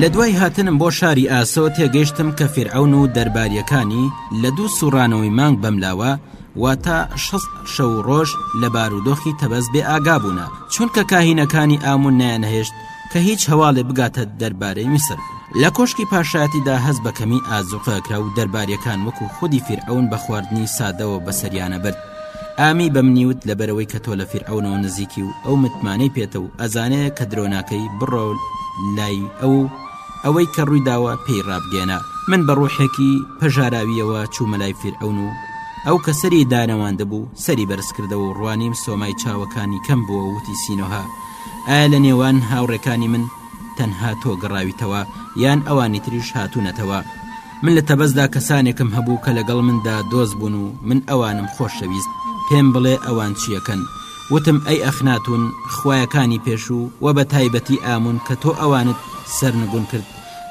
لە دوای هاتنم بۆ شاری ئاسۆ تێگەیشتم کە فیرعەون و دەربارییەکانی لە دوو سوڕانەوەی مانگ بەملاوە، واتە شەست شەو و ڕۆژ لە بارودۆخی تەبەس بێ ئاگا بوونە چونکە کاهینەکانی ئامون نەیانهێشت کە هیچ هەواڵێ بگاتە دەربارەی میسر لە کۆشکی پاشایەتیدا هەست بە کەمی ئازوقە کرا و دەرباریەکان وەکو خودی فیرعەون بە خواردنی سادەوە بەسەریانە برد ئامی بە منیوت لەبەرەوەی کە تۆ لە فیرعەونەوە نزیکی و ئەو متمانەی پێتە و ئەزانەیە کە درۆناکەی بڕۆ لای ئەو ئەوەی کە ڕوویداوە پێی ڕابگەیەنە، من بە ڕۆحێکی پەژاراوییەوە چوومە لای فیرعەون و ئەو کە سەری دانەواندبوو سەری بەرز کردەوە و ڕوانیم سۆمای چاوەکانی کەم بووە و وتی سینۆهە ئایا لە نێوان هاوڕێکانی من تەنها تۆ گەڕاویتەوە یان ئەوانی تریش هاتوونەتەوە من لە تەبەزدا کەسانێکم هەبوو کە لەگەڵ مندا دۆست بوون و من ئەوانم خۆشەویست پێم بڵێ ئەوان چیەکەن وتم ئەی ئەخناتوون خوایەکانی پێشوو و بە تایبەتی ئامون کە تۆ ئەوانت سەرنگون کرد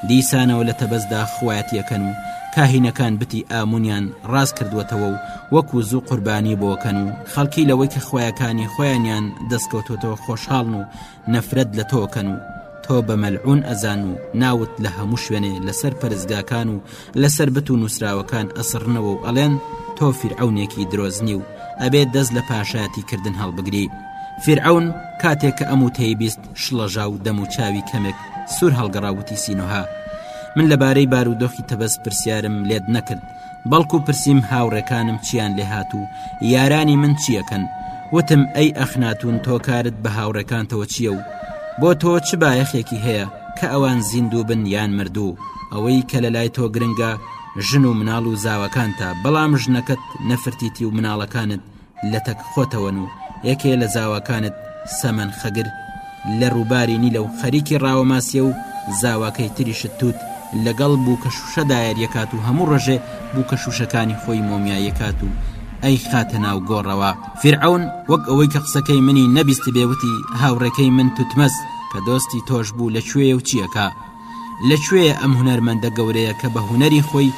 دیسانەوە لە تەبەزدا خواتیەکەن و کاهینەکان بتی ئامونیان ڕاست کردوەتەوە و وەکو زوو قوربانی بۆکەن و خەڵکی لەوەی کە خوایەکانی خۆیانیان دەستکەوتوتەوە خۆشحاڵن و نەفرەت لە تۆ ئەکەن و تۆ بە مەلعون ئەزان و ناوت لە هەموو شوێنێ لەسەر پەرستگاکان و لەسەر بت و نووسراوەکان ئەسڕنەوە و ئەڵێن تۆ فیرعەونێکی درۆزنی و ئەبێت دەست لە پاشایەتی کردن هەڵبگری فیرعەون کاتێک کە ئەم وتەی بیست شڵەژا و دەم و چاوی کەمێک سوور هەڵگەڕاوتی سینۆها من لەبارەی بارودۆخی تەبەس پرسیارم لێت نەکرد بەڵکو پرسیم هاوڕێکانم چیان لێهات و یارانی من چیەکەن وتم ئەی ئەخناتون تۆ کارت بە هاوڕێکانتەوە چییە و بۆ تۆ چ بایەخێکی هەیە کە ئەوان زیندوو بن یان مردوو ئەوەی کە لە لای تۆ گرنگە ژن و مناڵ و زاوەکانتە بەڵام ژنەکەت نەفرتیتی و مناڵەکانت لەتەک خۆتەوەن و یەکێ لە زاواکانت سەمەن خەگر لە ڕووباری نیلە و خەریکی ڕاوەماسیە و زاواکەی تریشت تووت لەگەڵ بووکەشووشە دایەریەکات و هەموو ڕۆژێ بووکەشووشەکانی خۆی مۆمیایەکات و ئەیخاتە ناو گۆڕەوە. فیرعەون وەک ئەوەی کە قسەکەی منی نەبیستبێ وتی، هاوڕێکەی من توتمەز کە دۆستی تۆش بوو لە کوێیە و چیەکا؟ لە کوێیە ئەم هونەرمەندە گەورەیە کە بە هونەری خۆی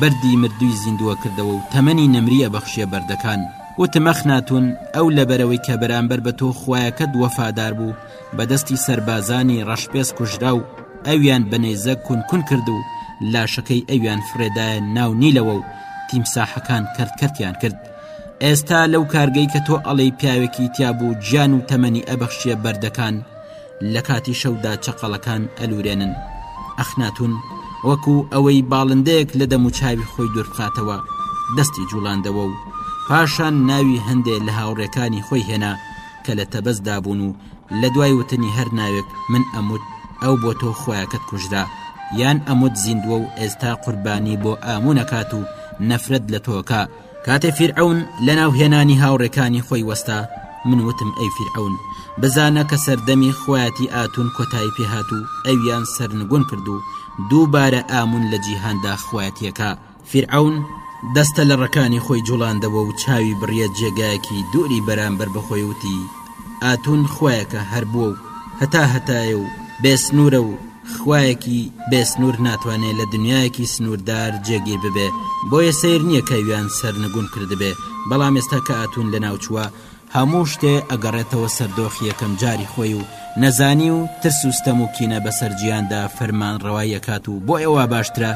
بەردی مردووی زیندووە کردەوە و تەمەنی نەمری ئەبەخشیە بەردەکان؟ وتم ئەخناتوون ئەو لەبەرئەوەی کە بەرامبەر بە تۆ خوایەکەت وەفادار بوو بە دەستی سەربازانی ڕەشپێست کوژرا و ئەویان بە نەیزەک کون کون کرد و لاشەکەی ئەویان فڕێدایە ناو نیلەوە و تیمساحەکان کەرت کەرتیان کرد ئێستا لەو کارگەی کە تۆ ئەڵێی پیاوێکی تیابوو گیان و تەمەنی ئەبەخشیە بەردەکان لە کاتی شەودا چەقەڵەکان ئەلورێنن ئەخناتون وەکو ئەوەی باڵندەیەک لە دەم و چاوی خۆی دووربخاتەوە دەستی جوڵاندەوە و پاشان ناوی هەندێ لە هاوڕێکانی خۆی هێنا کە لە تەبەس دابوون و لە دوای وتنی هەر ناوێک من ئەموت ئەو بۆ تۆ خۆیاکەت کوژرا یان ئەموت زیندوە و ئێستا قوربانی بۆ ئامونەکات و نەفرەت لە تۆکە کاتێ فیرعەون لەناو هێنانی هاوڕێکانی خۆی وەستا من وتم ئەی فیرعەون بزانە کە سەردەمی خویەتی ئاتون کۆتایی پێهات و ئەویان سەرنگون کرد و دووبارە ئامون لە جیهاندا خویەتیەکە فیرعەون دەستە لەڕەکانی خۆی جوڵاندەوە و چاوی بڕیە جێگایەکی دووری بەرامبەر بە خۆی وتی ئاتون خویەکە هەر بووە و هەتا هەتایە و بێ سنوورە و خوایەکی بێ سنوور ناتوانێ لە دنیایەکی سنووردار جێگیر ببێ بۆیە سەیر نییە کە ویان سەرنگون کردبێ بەڵام ئێستا کە ئاتون لەناو چووە هەموو شتێ ئەگەڕێتەوە سەر دۆخی یەکەم جاری خۆی و نەزانی و ترس و ستەم و کینە بەسەر جیاندا فەرمان ڕەوای ئەکات و بۆیە وا باشترە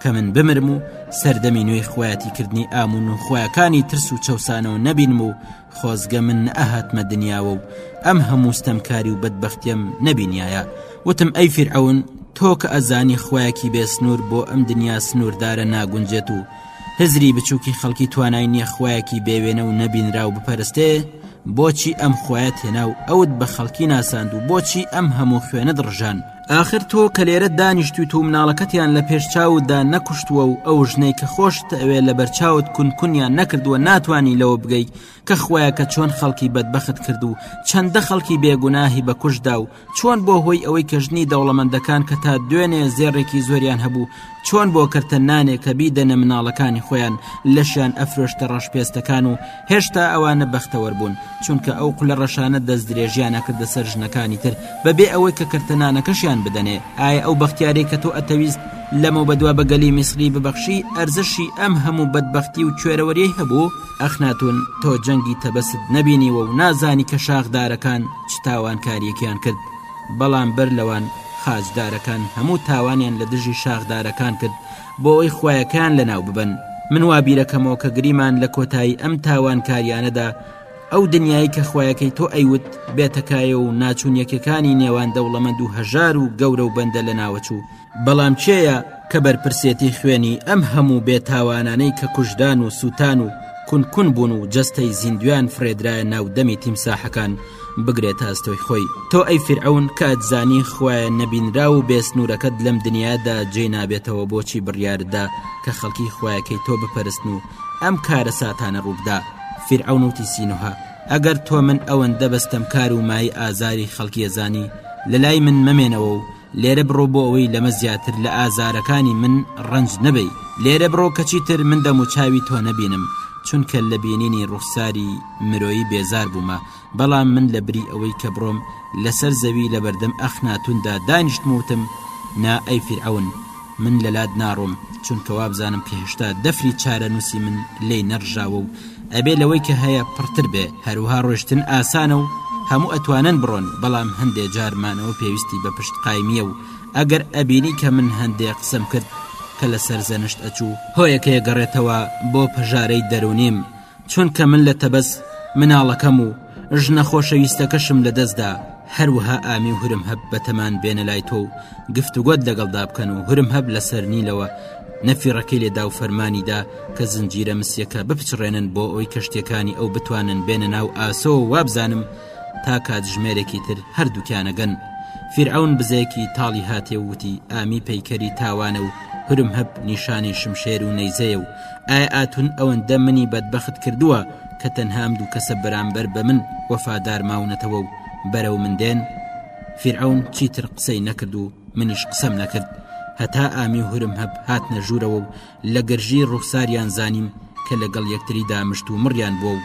کە من بمرم و سەردەمی نوێی خویاتی کردنی ئامون و خویەکانی ترس و چەوسانەوە نەبینم و خۆزگە من نەئەهاتمە دنیاوە و ئەم هەموو ستەمکاری و بەدبەختیم نەبینایە وتم ئەی فیرعون تۆ کە ئەزانی خویەکی بێ سنوور بۆ ئەم دنیا سنووردارە ناگونجێت و هزری بچووکی خەڵکی توانای نییە خویەکی بێوێنە و نەبینرا و بپەرستێ بۆچی ئەم خویە تێنا و ئەوت بە خەڵکی ناساند و بۆچی ئەم هەموو خوێنە دڕژان ئاخر تۆ کە لێرە دانیشتویت و مناڵەکەتیان لە پێش چاوتدا نەکوشتووە و ئەو ژنەی کە خۆشت ئەوێ لە بەرچاوت کونکونیان نەکردووە ناتانی لەوە بگەی کە خویەکە چۆن خەڵکی بەدبەخت کرد و چەندە خەڵکی بێگوناهی بەکوشتدا و چۆن بۆ هۆی ئەوەی کە ژنی دەوڵەمەندەکان کە تا دوێنێ زێڕێکی زۆریان هەبوو چۆن بۆ کردتە نانێ کە بیدەنە مناڵەکانی خۆیان لەشیان ئەفرۆشتە ڕەشپێستەکان و هێشتا ئەوانە بەختەوەر بوون چونکە ئەو قلە ڕەشانە دەست درێژیانە کردە سەر ژنەکانی تر بەبێ ئەوەی کە کردتە نانەکەشیان بدەنێ ئایا ئەو بەختیارەی کە تۆ ئەتەویست لەمە بەدوا بە گەلی میسری ببەخشی ئەرزشی ئەم هەموو بەدبەختی و کوێرەوەریەی هەبوو ئەخناتون تۆ جەنگی تەبەست نەبینیوە و نازانی کە شاخدارەکان چ تاوانکاریەکیان کرد بەڵام بەر لەوان خاچدارەکان هەموو تاوانیان لە دژی شاخدارەکان کرد بۆ ئەوی خویەکان لە ناو ببەن من وا بیرەکەمەوە کە گریمان لە کۆتایی ئەم تاوانکاریانەدا ئەو دنیای کە خویەکەی تۆ ئەیوت بێتەکایە و ناچوون یەکەکانی نێوان دەوڵەمەند و هەژار و گەورە و بەندە لە ناوەچوو بەڵام کێیە کە بەرپرسێتی خوێنی ئەم هەموو بێ تاوانانەی کە کوژران و سووتان و کون کون بوون و جەستەی زیندویان فرێدرایە ناو دەمی تیمساحەکان بگرێ تا ئەستۆی خۆی تۆ ئەی فیرعەون کە ئەتزانی خوایە نەبینراو و بێ سنوورەکەت لەم دنیادا جێی نابێتەوە بۆچی بڕیارت دا کە خەڵکی خوایەکەی تۆ بپەرستن و ئەم کارەساتانە ڕووبدا فیرعەون وتی سینوها ئەگەر تۆ من ئەوەندە بە ستەمکار و مایەی ئازاری خەڵکی ئەزانی لەلای من مەمێنەوە و لێرە بڕۆ بۆ ئەوەی لەمە زیاتر لە ئازارەکانی من ڕەنج نەبەی لێرە بڕۆ کە چیتر من دەم و چاوی تۆ نەبینم چونکە لە بینینی ڕوخساری مرۆیی بێزار بوومە بەڵام من لە بری ئەوەی کە بڕۆم لەسەر زەوی لەبەردەم ئەخناتوندا دانیشتم وتم نا ئەی فیرعەون من لە لات ناڕۆم چونکە وابزانم کە هێشتا دەفری چارەنووسی من لێی نەڕژاوە و ئەبێ لەوەی کە هەیە پڕتر بێ، هەروها ڕۆیشتن ئاسانە و هەموو ئەتوانن بڕۆن بەڵام هەندێ جار مانەوە پێویستی بە پشت قایمیە و ئەگەر ئەبینی کە من هەندێ قسەم کرد کە لە سەرزەنشت ئەچوو، هۆیەکەیە گەڕێتەوە بۆ پەژارەی دەروونیم، چونکە من لە تەبەس مناڵەکەم و ژنە خۆشەویستەکەشم لە دەستدا هەروها ئامی و هرم هەب بەتەمان بێنە لای تۆ و گفتوگۆت لەگەڵدا بکەن و هرم هەب لەسەر نیلەوە نەفیڕەکەی لێدا و فەرمانیدا کە زنجیرە مسیەکە بپچڕێنن بۆ ئەوی کەشتەکانی ئەو بتوانن بێنە ناو ئاسۆ وابزانم تا کاتژمێرێکی تر هەردووکیانەگەن فیرعون بزەیەکی تاڵی هاتێ وتی ئامی پەیکەری تاوانە و هرم هەب نیشانی شمشێر و نەیزەیە و ئایا ئاتون ئەوەندە منی بەدبەخت کردووە کە تەنها ئەم دوو کەسە بەرامبەر بە من وەفادار ماونەتەوە و بەرەو من دێن؟ فیرعەون چیتر قسەی نەکرد و منیش قسەم نەکرد هەتا ئامی و هورم هەب هاتنە ژوورەوە و لە گرژی ڕوخساریان زانیم کە لەگەڵ یەکتری دامشت و مڕیان بووە و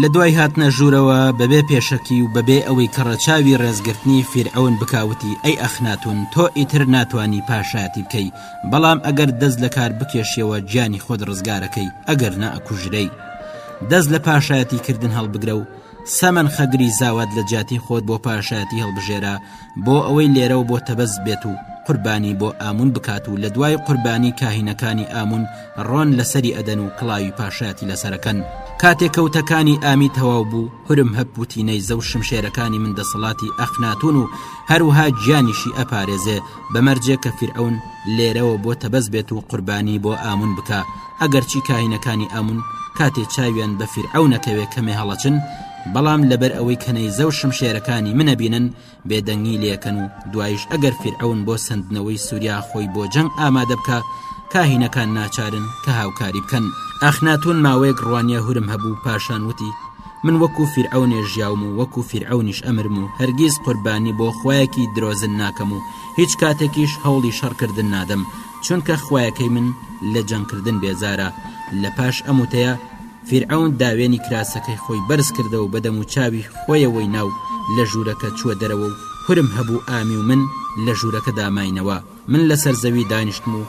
لە دوای هاتنە ژوورەوە بەبێ پێشەکی و بەبێ ئەوەی کەڕەچاوی ڕێزگرتنی فیرعەون بکا وتی، ئەی ئەخناتون تۆ ئیتر ناتوانی پاشایەتی بکەی، بەڵام ئەگەر دەست لەکار بکێشیەوە گیانی خۆت ڕزگارەکەی ئەگەرنا ئەکوژرێی. دەست لە پاشایەتی کردن هەڵبگرە و سەمەن خەگری زاوات لە جیاتی خۆت بۆ پاشایەتی هەڵبژێرە، بۆ ئەوەی لێرەوە بۆ تەبەز بێت و قوربانی بۆ ئامون بکات و لە دوای قوربانی کاهینەکانی ئامون ڕۆن لەسەری ئەدەن و کڵاوی پاشایەتی لەسەرەکەن کاتێک کەوتەکانی ئامی تەواو بوو هورم هەپ وتینەی زەو شمشێرەکانی من دەسەڵاتی ئەخناتون و هەروها گیانیشی ئەپارێزێ بەمەرجێ کە فیرعون لێرەوە بۆ تەبەز بێت و قوربانی بۆ ئامون بکە ئەگەرچی کاهینەکانی ئامون کاتێ چاویان بە فیرعونەکەوێ کەمێ هەڵەچن بەڵام لەبەر ئەوەی کە نەیزە و شمشێرەکانی من ئەبینن بێدەنگی لێ ئەکەن و دواییش ئەگەر فیرعەون بۆ سەندنەوەی سووریا خۆی بۆ جەنگ ئامادە بکا کاهینەکان ناچارن کە هاوکاری بکەن. ئەخناتوون ماوەیەک ڕوانیە هورم هەبوو پاشان وتی، من وەکوو فیرعەونێ ژیاوم و وەکوو فیرعەونیش ئەمرم و هەرگیز قوربانی بۆ خوایەکی درۆزن ناکەم و هیچ کاتێکیش هەوڵی شەڕکردن نادەم چونکە خوایەکەی من لە جەنگکردن بێزارە. لەپاش ئەم وتەیە، فیرعەون داوێنی کراسەکەی خۆی بەرز کردە و بە دەموچاوی خۆیەوەی نا و لە ژوورەکە چووە دەرەوە و حورم هەبوو ئامی و من لە ژوورەکەدا ماینەوە. من لەسەر زەوی دانیشتم و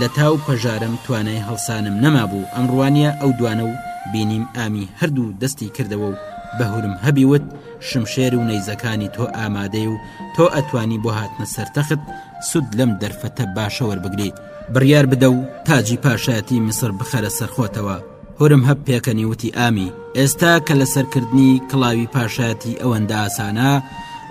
لە تا و پەژارەم توانای هەڵسانم نەمابوو، ئەمڕوانییە ئەو دوانە و بینیم ئامی هەردوو دەستی کردەوە و بە هورم هەبی وت، شمشێر و نەیزەکانی تۆ ئامادەیە و تۆ ئەتوانی بۆ هاتنە سەر تەخت سوود لەم دەرفەتە باشە وەربگری. بڕیار بدە و تاجی پاشایەتی میسر بخەرە سەرخۆتەوە هورمهەب پێکەنی وتی ئامی ئێستا کە لەسەرکردنی کڵاوی پاشایەتی ئەوەندە ئاسانە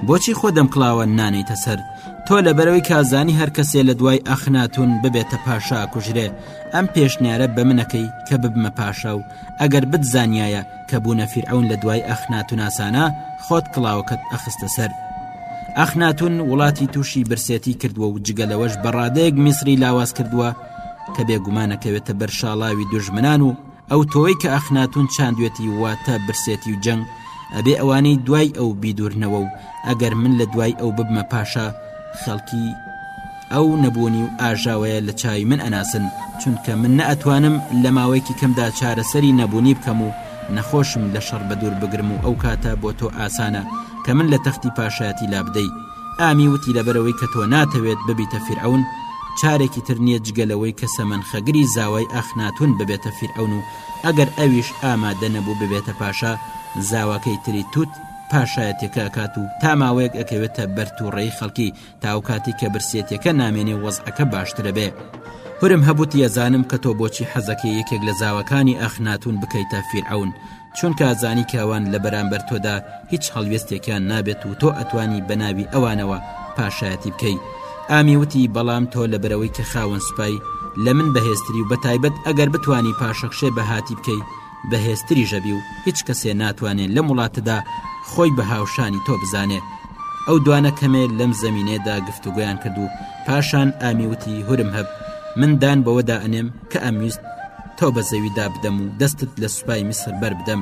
بۆچی خۆ دەم کڵاوە نانیتە سەر تۆ لە بەرەوەی کازانی هەر کەسێ لە دوای ئەخناتون ببێتە پاشا کوژرێ ئەم پێشنیارە بە منەکەی کە ببمە پاشا و ئەگەر بتزانیایە کە بوونە فیرعەون لە دوای ئەخناتوناسانە خۆت کڵاوەکەت ئەخستە سەر ئەخناتون وڵاتی تووشی برسێتی کردووە و جگە لەوەش بەڕادەیەک میسری لاواز کردووە کە بێگومانەکەوێتە بەر شاڵاوی دوژمنان و ئەو تۆی کە ئەخناتون چاندوێتی واتە برسێتی و جەنگ ئەبێ ئەوانەی دوای ئەو بیدورنەوە و ئەگەر من لە دوای ئەو ببمە پاشا خەڵکی ئەو نەبوونی و ئاژاوەیە لە چاوی من ئەناسن چونکە من نە ئەتوانم لە ماوەیەکی کەمدا چارەسەری نەبوونی بکەم و نەخۆشم لە شەڕ بەدوور بگرم و ئەو کاتە بۆ تۆ ئاسانە کە من لە تەختی پاشایەتی لابدەی ئامی وتی لەبەرەوەی کە تۆ ناتەوێت ببیتە فیرعەون چارێکی تر نییە جگە لەوەی کە سەمەنخەگری زاوای ئەخناتون ببێتە فیرعەون و ئەگەر ئەویش ئامادە نەبوو ببێتە پاشا زاواکەی تری توت پاشایەتێکە ئەکات و تا ماوەیەک ئەکەوێتە بەر توڕەی خەڵکی تا ئەو کاتی کە برسێتیەکە نامێنێ وەزعەکە باشترە بێ هورم هەبوت یەزانم کە تۆ بۆچی حەزەکەی یەکێک لە زاوەکانی ئاخناتون بکەیتە فیرعەون چونکە ئەزانی کاوان لە بەرامبەر تۆدا هیچ هەڵوێستێکیان نابێت و تۆ ئەتوانی بە ناوی ئەوانەوە پاشایەتی بکەی ئامی وتی بەڵام تۆ لە برەوەی کە خاوەن سوپای لە من بەهێزتری و بەتایبەت ئەگەر بتانی پاشەکشێ بە هاتی بکەی بەهێزتریش ئەبی و هیچ کەسێ ناتوانێ لەم وڵاتەدا خۆی بە هاوشانی تۆ بزانێ ئەو دوانە کەمێ لەم زەمینەیەدا گفتوگۆیان کرد و پاشان ئامی وتی هورم هەب من دان بەوەدا ئەنێم کە ئەمویست تۆ بە زەویدا بدەم و دەستت لە سوپای میسر بەربدەم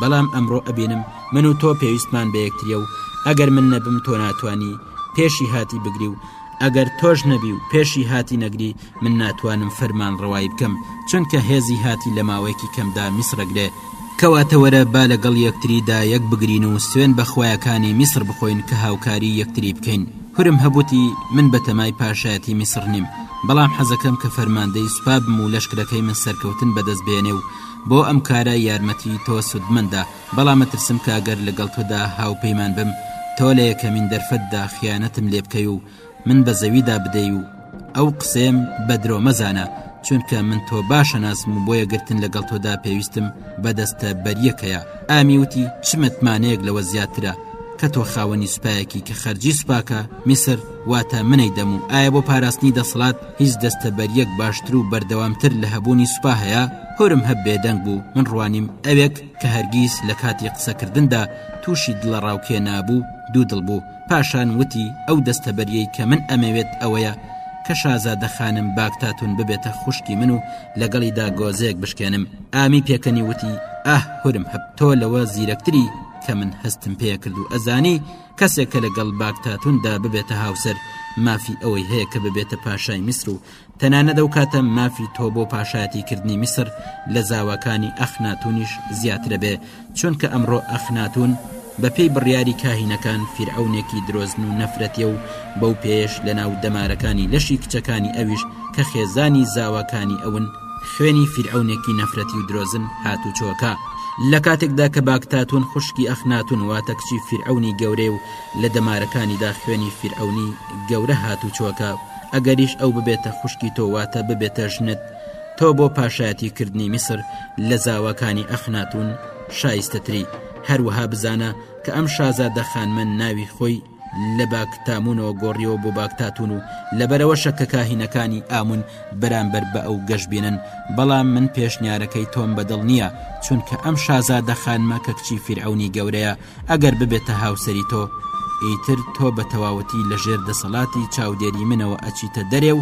بەڵام ئەمڕۆ ئەبینم من و تۆ پێویستمان بە یەکتریە و ئەگەر من نەبم تۆ ناتانی پێشی هاتی بگری و ئەگەر تۆش نەبی و پێشی هاتی نەگری من ناتوانم فەرمان ڕەوایی بکەم چونکە هێزی هاتی لە ماوەیەکی کەمدا میسرەگرێ کەواتە وەرە با لەگەڵ یەکتریدا یەک بگرین و سوێن بە خوایەکانی میسر بخۆین کە هاوکاری یەکتری بکەین هورم هەبوتی من بەتەمای پاشایەتی میسر نیم بەڵام حەزەکەم کە فەرماندەی سوپابم و لەشکرەکەی من سەرکەوتن بەدەست بێنێ و بۆ ئەم کارە یارمەتی تۆ سودمەندە بەڵام مەترسم کە گەر لەگەڵ تۆدا هاوپەیمان بم تۆ لە یەکەمین دەرفەتدا خیانەتم لێ بکەی و من بە زەویدا بدەی و ئەو قسەم بە درۆ مەزانە چونکە من تۆ باشە ناسم و بۆیە گرتن لەگەڵ تۆدا پێویستم بەدەستە بەریەکەیە ئامی وتی چ متمانەیەک لەوە زیاترە کە تۆ خاوەنی سوپایەکی کە خەرجی سوپاکە میسر واتە منەی دەم و ئایا بۆ پاراستنی دەسەڵات هیچ دەستە بەریەک باشتر و بەردەوامتر لە هەبوونی سوپا هەیە هۆرم هەب بێدەنگ بوو من ڕوانیم ئەوێک کە هەرگیز لە کاتی قسەکردندا تووشی دڵەڕاوکێ نابوو دوودڵ بوو پاشان وتی ئەو دەستەبەریەی کە من ئەمەوێت ئەوەیە کە شازادە خانم باگتاتون ببێتە خوشکی من و لەگەڵیدا گۆزەیەک بشکێنم ئامی پێکەنی وتی ئاه هورم هەب تۆ لەوە زیرەکتری کە من هەستم پێ کرد و ئەزانی کەسێک کە لەگەڵ باگتاتوندا ببێتە هاوسەر مافی ئەوەی هەیە کە ببێتە پاشای میسر و تەنانەت ئەو کاتە مافی تۆ بۆ پاشایەتی کردنی میسر لە زاواکانی ئەخناتونیش زیاترە بێ چونکە ئەمڕۆ ئەخناتون بە پێی بڕیاری کاهینەکان فیرعونێکی درۆزن و نەفرەتیە و بەو پێش لە ناو دەمارەکانی لەشی کچەکانی ئەویش کە خێزانی زاواکانی ئەون خوێنی فیرعونێکی نەفرەتی و درۆزن هاتوچۆکە لە کاتێکدا کە باکتاتون خوشکی ئەخناتون واتە کچی فیرعونی گەورەیە و لە دەمارەکانیدا خوێنی فیرعونی گەورە هاتوچۆکە. ئەگەریش ئەو ببێتە خوشکی تۆ واتە ببێتە ژنت تۆ بۆ پاشایەتی کردنی میسر لە زاواکانی ئەخناتون شایستەتری هەروەها بزانە کە ئەم شازادە خانمە ناوی خۆی لە باکتامونەوە گۆڕیەوە بۆ باکتاتون و لەبەرەوەشە کە کاهینەکانی ئامون بەرامبەر بە ئەو گەشببینن بەڵام من پێشنیارەکەی تۆم بەدڵ نییە چونکە ئەم شازادە خانمە کە کچی فیرعونی گەورەیە ئەگەر ببێتە هاوسەری تۆ ئیتر تۆ بە تەواوەتی لە ژێر دەسەڵاتی چاودێری منەوە ئەچیتە دەرێ و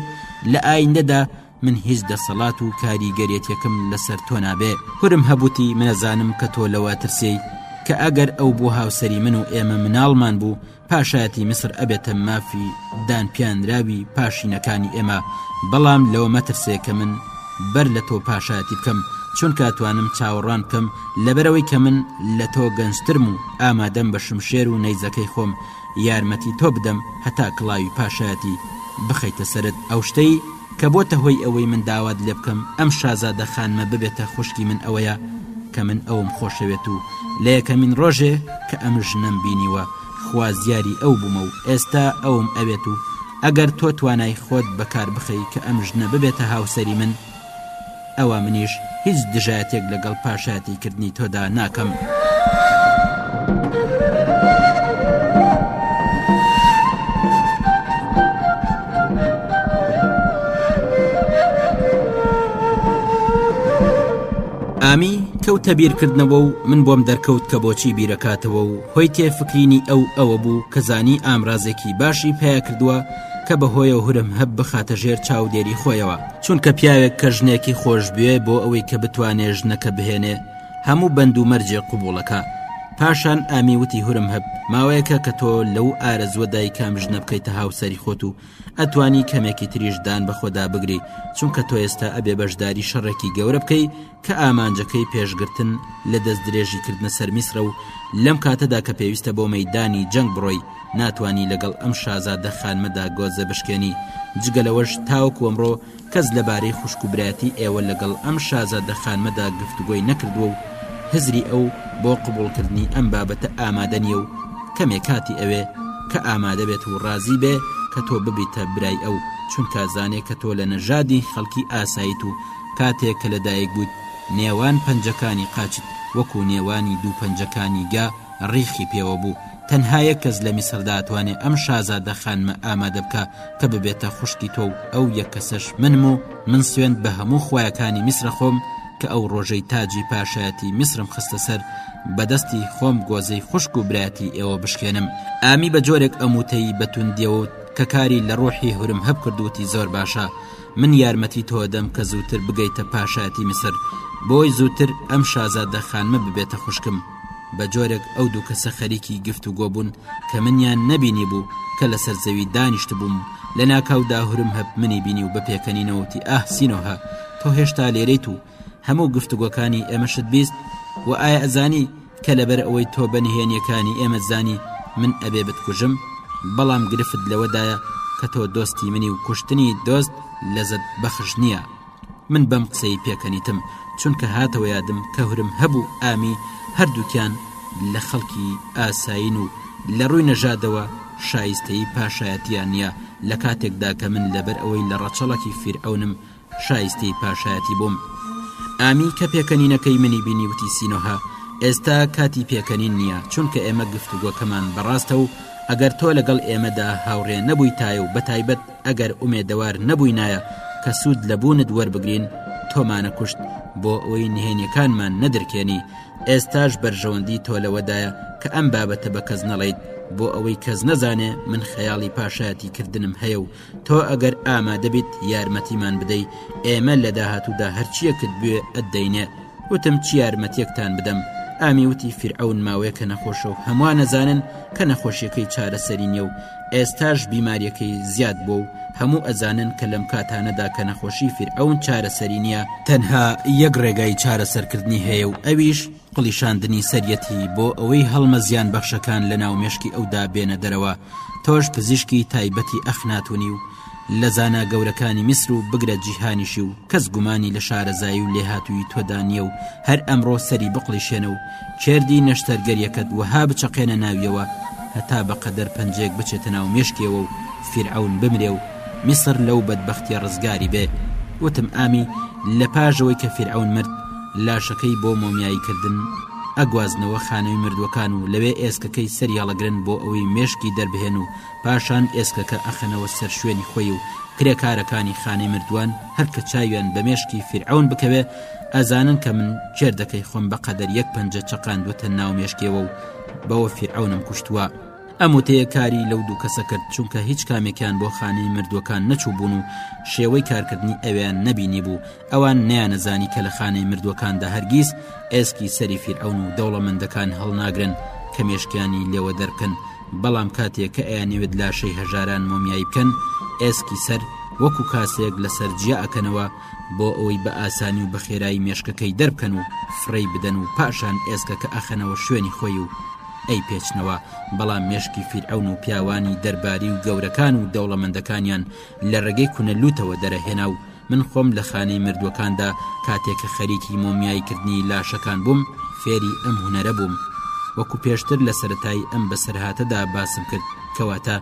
لە ئایندەدا من هیچ دەسەڵات و کاریگەرێتیەکەم لەسەر تۆ نابێ کورم هەبوتی منەزانم کە تۆ لەوە ترسێی کە ئەگەر ئەو بۆ هاوسەری من و ئێمە مناڵمان بوو پاشایەتی میسر ئەبێتە مافی دانپیانراوی پاشینەکانی ئێمە بەڵام لەوە مەترسێ کە من بەر لە تۆ پاشایەتی بکەم چونکە توانم چاوەڕان بکەم لەبەرەوەی کە من لە تۆ گەنجترم و ئامادەم بە شمشێر و نەیزەکەی خۆم یارمەتی تۆ بدەم هەتا کڵاوی پاشایەتی بخەیتە سرت ئەو شتەی کە بۆتە هۆی ئەوەی من داوات لێ بکەم ئەم شازادە خانمە ببێتە خوشکی من ئەوەیە کە من ئەوم خۆشەوێت و لە یەکەمین ڕۆژێ کە ئەم ژنەم بینیوە خوازیاری ئەو بوومە و ئێستا ئەوم ئەوێت و ئەگەر تۆ توانای خۆت بەکار بخەی کە ئەم ژنە ببێتە هاوسەری من ئەوا منیش هیچ دژایەتێک لەگەڵ پاشایەتی کردنی تۆدا ناکەم. ئامی کەوتە بیرکردنەوە و من بۆم دەرکەوت کە بۆچی بیرەکاتەوە و هۆی تێ فکرینی ئەو ئەوە بوو کە زانی ئامرازێکی باشی پیا کردووە کە بەهۆیە هورم هەب بخاتە ژێر چاودێری خۆیەوە. چونکە پیاوێک کە ژنێکی خۆشبوێ بۆ ئەوەی کە بتوانێ ژنەکە بهێنێ هەموو بەند و مەرجێ قوبوڵەکە پاشان ئامی وتی هورم هەب ماوەیەکە کە تۆ لەو ئارەزوە دایکام ژنە بکەیتە هاوسەری خۆت و ئەتوانی کەمێکی تریشدان بەخۆدا بگری چونکە تۆ ئێستا ئەبێ بەشداری شەڕێکی گەورە بکەی کە ئامانجەکەی پێشگرتن لە دەستدرێژیکردنە سەر میسرە و لەم کاتەدا کە پێویستە بۆ مەیدانی جەنگ بڕۆی ناتوانی لەگەڵ ئەم شازادە خانمەدا گۆزە بشکێنی جگە لەوەش تاوەکو ئەمڕۆ کەس لەبارەی خوشک و برایەتی ئێوە لەگەڵ ئەم شازادە خانمەدا گفتوگۆی نەکردووە و هزری ئەو بۆ قبوڵکردنی ئەم بابەتە ئامادە نییە و کەمێ کاتی ئەوێ کە ئامادە بێت و ڕازی بێ کە تۆ ببیتە برای ئەو چونکە زانێ کە تۆ لە نەژادی خەڵکی ئاساییت و کاتێک کە لە دایک بوویت نێوان پەنجەکانی قاچت وەکو نێوانی دوو پەنجەکانی گا ڕیخی پێوە بوو، تەنها یەک کەس لە میسردا ئەتوانێ ئەم شازادە خانمە ئامادە بکا کە ببێتە خوشکی تۆ و ئەو یەک کەسەش منم و من سوێند بە هەموو خوایەکانی میسرەخۆم کە ئەو ڕۆژەی تاجی پاشایەتی میسرم خستە سەر بە دەستی خۆم گۆزەی خوشک و برایەتی ئێوە بشکێنم. ئامی بە جۆرێک ئەم وتەی بە توندیەوە وت کە کاری لە ڕوحی هورمهەب کرد وتی زۆر باشە، من یارمەتی تۆدەم کە زووتر بگەیتە پاشایەتی میسر بۆی زووتر ئەم شازادە خانمە ببێتە خوشکم بە جۆرێک ئەو دوو کەسە خەریکی گفت و گۆبوون کە منیان نەبینی بوو کە لەسەر زەوی دانیشت بووم لە ناکاو داهورم هەب منی بینی و بە پێکەنینەوەتی ئاه سینۆهە تۆ هێشتا لێرەیت و هەموو گفتوگۆکانی ئێمەشت بیست و ئایا ئەزانی کە لەبەر ئەوەی تۆ بە نهێنیەکانی ئێمە زانی من ئەبێ بتکوژم بەڵام گرفت لەوەدایە کە تۆ دۆستی منی و کوشتنی دۆست لەزت بەخش نییە من بەم قسەی پێکەنیتم چونکە هاتەوە یادم کە هورم هەبوو ئامی هەردووکیان لە خەڵکی ئاسایین و لە ڕووی نەژادەوە شایستەی پاشایەتیان نیە لە کاتێکدا کە من لەبەر ئەوەی لە ڕەچەڵەکی فیر ئەونم شایستەی پاشایەتی بووم ئامی کە پێکەنینەکەی منی بینی وتی سینۆها ئێستا کاتی پێکەنین نییە چونکە ئێمە گفتوگۆکەمان بەڕاستە و ئەگەر تۆ لەگەڵ ئێمەدا هاوڕێ نەبووی تای و بەتایبەت ئەگەر ئومێدەوار نەبووینایە کە سوود لە بوونت وەربگرین تۆمانە کوشت بۆ ئەوەی نهێنیەکانمان نەدرکێنی ئێستاش بەرژەوەندی تۆ لەوەدایە کە ئەم بابەتە بە کەس نەڵیت بۆ ئەوەی کەس نەزانێ من خەیاڵی پاشایەتی کردنم هەیە و تۆ ئەگەر ئامادەبیت یارمەتیمان بدەی ئێمە لە داهاتوودا هەرچیەکت بوێ ئەدەینێ وتم چی یارمەتیەکتان بدەم ئامی وتی فیرعون ماوەیەکە نەخۆشە و هەمووان نەزانن کە نەخۆشیەکەی چارەسەری نیە و ئێستاش بیماریەکەی زیاد بووە و هەموو ئەزانن کە لەم کاتانەدا کە نەخۆشی فیرعون چارەسەری نیە تەنها یەک ڕێگای چارەسەرکردنی هەیە و ئەویش قڵیشاندنی سەریەتی بۆ ئەوەی هەڵمە زیان بەخشەکان لە ناو مێشکی ئەودا بێنە دەرەوە تۆش پزیشکی تایبەتی ئەخناتونی و لە زانا گەورەکانی میسر و بگرە جیهانیشی و کەس گومانی لە شارەزایی و لێهاتووی تۆدانە و هەر ئەمڕۆ سەری بقڵیشێنە و چێردی نەشتەرگەریەکەت وەها بچەقێنە ناویەوە هەتا بەقەدەر پەنجێک بچێتە ناو مێشکیەوە و فیرعون بمرێ و میسر لەو بەدبەختیە ڕزگاری بێ وتم ئامی لە پاژەوەی کە فیرعون مرد لاشەکەی بۆ مۆمیایی کردن ئەگوازنەوە خانەوی مردووەکان و لەوێ ئێسکەکەی سەریاڵەگرن بۆ ئەوەی مێشکی دەربهێن و پاشان ئێسکەکە ئەخەنەوە سەر شوێنی خۆی و کرێکارەکانی خانەی مردووان هەرکە چاویان بە مێشکی فیرعون بکەوێ ئەزانن کە من کێردەکەی خۆم بە قەدەر یەک پەنجە چەقاندوەتە ناو مێشکێوە و بەوە فیرعونم کوشتووە ئەم وتەیە کاری لەو دوو کەسە کرد چونکە هیچ کامێکیان بۆ خانەی مردووەکان نەچوو بوون و شێوەی کارکردنی ئەویان نەبینی بوو ئەوان نەیانەزانی کە لە خانەی مردووەکاندا هەرگیز ئێسکی سەری فیرعون و دەوڵەمەندەکان هەڵناگرن کە مێشکیانی لێوە دەرکەن بەڵام کاتێک کە ئەیانەوێت لاشەی هەژاران مۆمیایی بکەن ئێسکی سەر وەکو کاسێک لەسەر جیا ئەکەنەوە بۆ ئەوەی بە ئاسانی و بە خێرایی مێشکەکەی دەربکەن و فڕی بدەن و پاشان ئێسکە کە ئەخەنەوە شوێنی خۆی و ئەی پێچنەوە بەڵام مێشکی فیرعون و پیاوانی دەرباری و گەورەکان و دەوڵەمەندەکانیان لە ڕێگەی کونە لوتەوە دەرەهێنا و من خۆم لە خانەی مردووەکاندا کاتێک کە خەریکی مۆمیایی کردنی لاشەکان بووم فێری ئەم هوەرە بووم وەکو پێشتر لە سەتای ئەم بەسەرهاتەدا باسم کرد کەواتە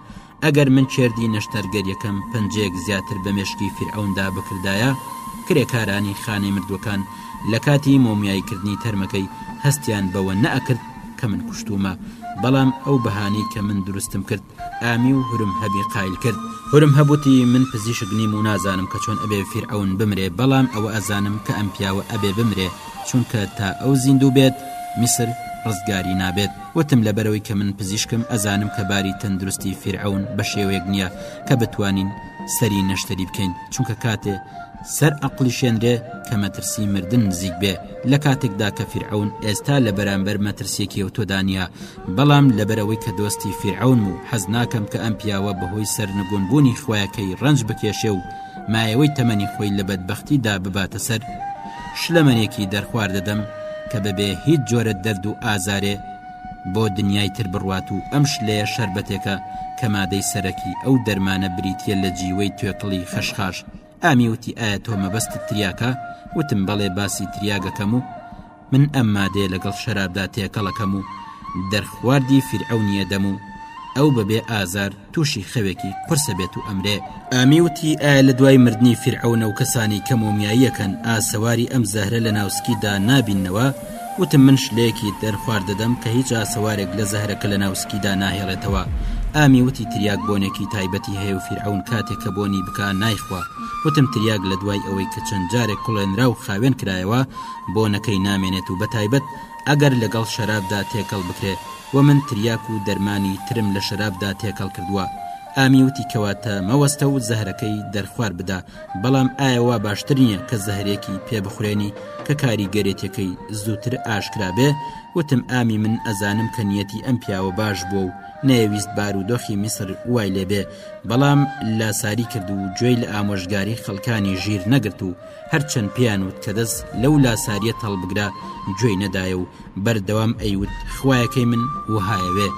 ئەگەر من چێردی نەشتەرگەریەکەم پەنجەیەک زیاتر بە مشکی فیرعوندا بکردایە کرێکارانی خانەی مردووەکان لە کاتی مۆمیاییکردنی تەرمەکەی هەستیان بەوە نەئەکرد کە من کوشتومە بەڵام ئەو بەهانەی کە من دروستم کرد ئامی و هورمهەبی قایل کرد هورمهەب وتی من پزیشک نیم و نازانم کە چۆن ئەبێ فیرعەون بمرێ بەڵام ئەوە ئەزانم کە ئەم پیاوە ئەبێ بمرێ چونکە تا ئەو زیندوو بێت میسر ڕزگاری نابێت وتم لەبەرەوەی کە من پزیشکم ئەزانم کە باری تەندروستی فیرعەون بە شێوەیەک نییە کە بتوانین سەری نەشتەری بکەین چونکە کاتێ سەر ئەقلی شێنرێ کە مەترسی مردن نزیک بێ لە کاتێکدا کە فیرعون ئێستا لە بەرامبەر مەترسیەکی ئەوتۆدانە بەڵام لەبەرئەوەی کە دۆستی فیرعەونم و حەز ناکەم کە ئەم پیاوە بەهۆی سەرنگون بوونی خویەکەی ڕەنج بکێشێ و مایەوەی تەمەنی خۆی لە بەدبەختی دا بباتە سەر شلەمەنێکی دەرخوار دەدەم کە بەبێ هیچ جۆرە دەرد و ئازارێ بۆ دنیای تر بڕوات و ئەم شلەیە شەربەتێکە کە مادەی سەرەکی ئەو دەرمانە بریتیە لە جیوەی توێکڵی خەشخاش ئامی وتی ئایا تۆ مەبەستت تریاکە وتم بەڵێ باسی تریاگەکەم و من ئەم مادەیە لەگەڵ شەرابدا تێکەڵەکەم و دەرخواردی فیرعونیە دەم و ئەو بەبێ ئازار تووشی خەوێکی قرسە بێت و ئەمرێ ئامی وتی ئایا لە دوای مردنی فیرعونە و کەسانی کە مۆمیاییەکەن ئاسەواری ئەم زەهرە لە ناوسکیدا نابینەوە وتم من شلەیەکی تر خوار دەدەم کە هیچ ئاسەوارێک لە زەهرەکە لە ناو سکیدا ناهێڵێتەوە. ئامی وتی تریاک بۆنێکی تایبەتی هەیە و فیرعەون کاتێ کە بۆنی بکا نایخوا. وتم تریاک لە دوای ئەوەی کە چەند جارێک کوڵێنرا و خاوێن کرایەوە بۆنەکەی نامێنێت و بەتایبەت ئەگەر لەگەڵ شەرابدا تێکەڵ بکرێ و من تریاک و دەرمانی ترم لە شەرابدا تێکەڵ کردووە. ئامی وتی کەواتە مەوەستە و زەهرەکەی دەرخوار بدە بەڵام ئایا وا باشتر نییە کە زەهرێکی پێ بخورێنی کە کاری گەرێتەکەی زووتر ئاشکرابێ وتم ئامی من ئەزانم کە نیەتی ئەم پیاوە باش بووە و نەیەویست بار و دۆخی میسر وای لێبێ بەڵام لاساری کرد و گوێی لە ئامۆژگاری خەڵکانی ژیر نەگرت و هەرچەند پێیان وت کە دەست لەو لاساریە تەڵبگرە گوێی نەدایە و بەردەوام ئەیوت خوایەکەی من وهایەوێ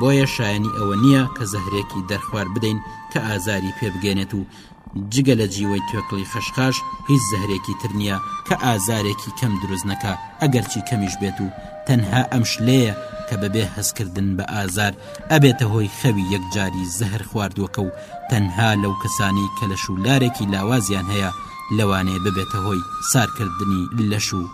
بۆیە شایانی ئەوە نییە کە زەهرێکی دەرخوارد بدەین کە ئازاری پێ بگەێنێت و جگە لە جیوەی توێکڵی خەشخاش هیچ زەهرێکی تر نییە کە ئازارێکی کەم دروست نەکا ئەگەرچی کەمیش بێت و تەنها ئەم شلەیە کە بەبێ هەستکردن بە ئازار ئەبێتە هۆی خەوی یەکجاری زەهر خواردووەکە و تەنها لەو کەسانەی کە لەش و لارێکی لاوازیان هەیە لەوانەیە ببێتە هۆی سارکردنی لەش و